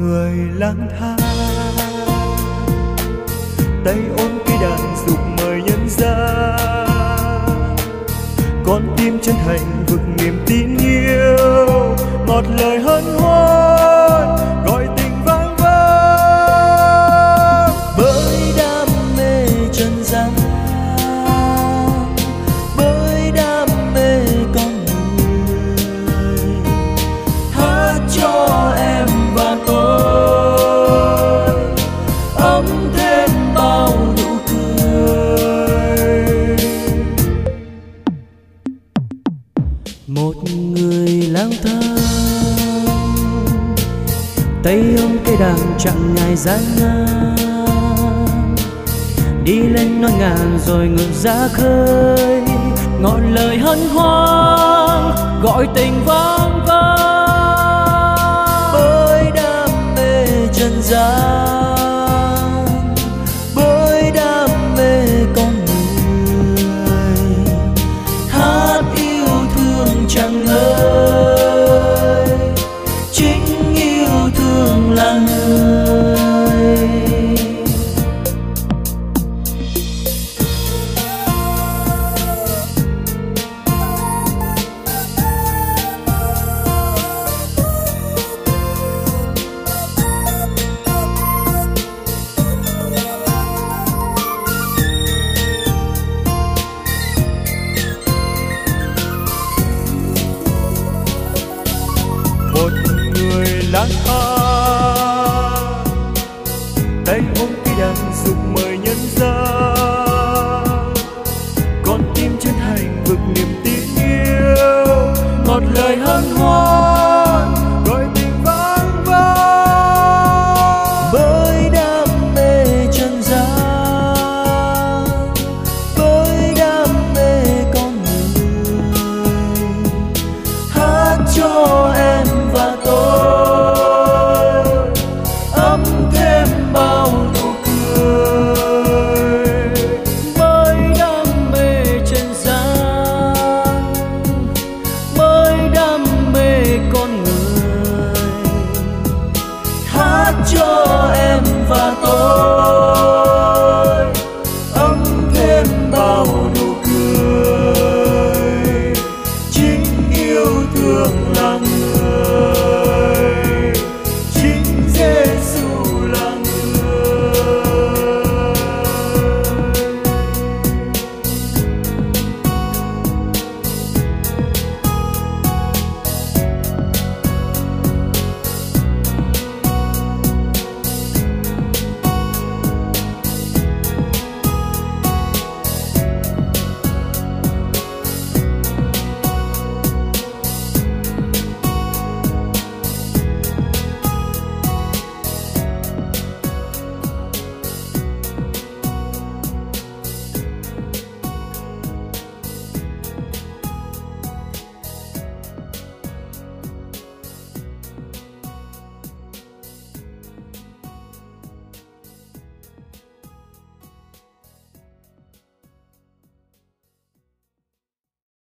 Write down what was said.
Người lang thang. Tay ôm cây đàn dục mời nhân gian con tim chân thành vực niềm tin yêu. Ngọt lời hân hoan. Một người lang thang. Tay ôm cây đàn chẳng ngại gian nan. Đi lên non ngàn rồi ngược ra khơi. Ngọn lời hân hoan, gọi tình vang vang. Bơi đam mê trần gian. lang tha tay ôm cái đàn dục mời nhân ra con tim chân thành vực niềm tin yêu. Ngọt lời hân hoan gọi tình vang vang. rainbow